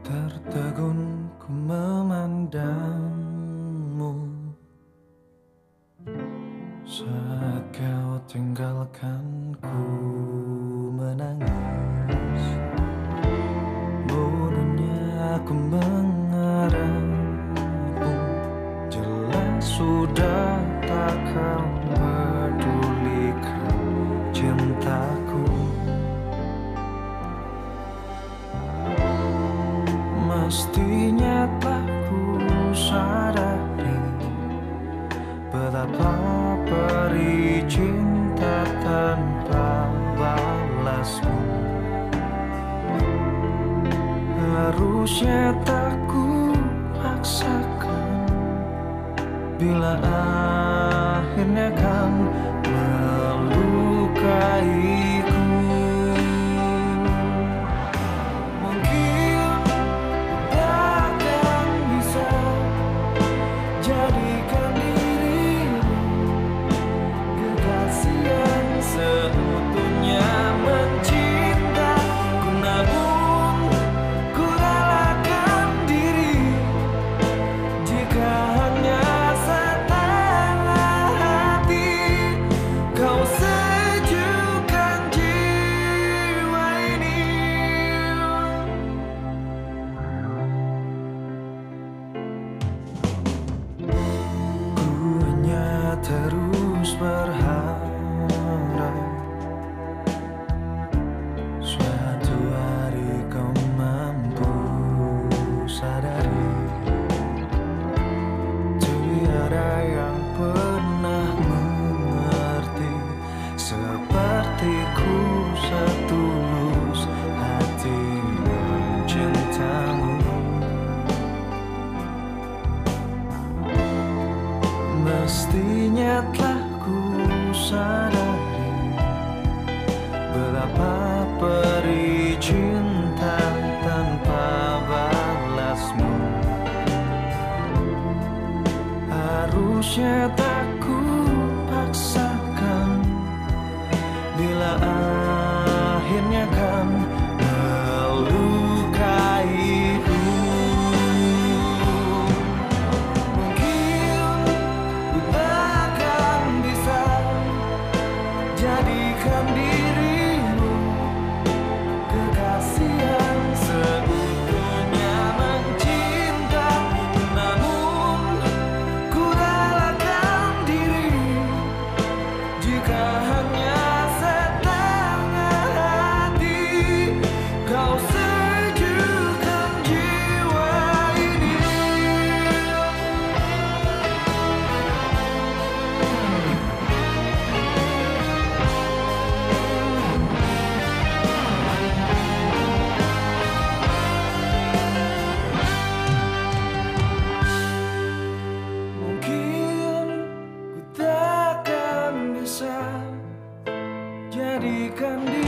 Tertegun ku memandangmu. Saat kau tinggalkan ku menangis Mestinya tak ku sadari Betapa perih cinta tanpa balasmu. Harusnya tak ku paksakan Bila akhirnya kan Akhirnya telah ku sadari berapa peri cinta tanpa balasmu. Harusnya tak jadikan dia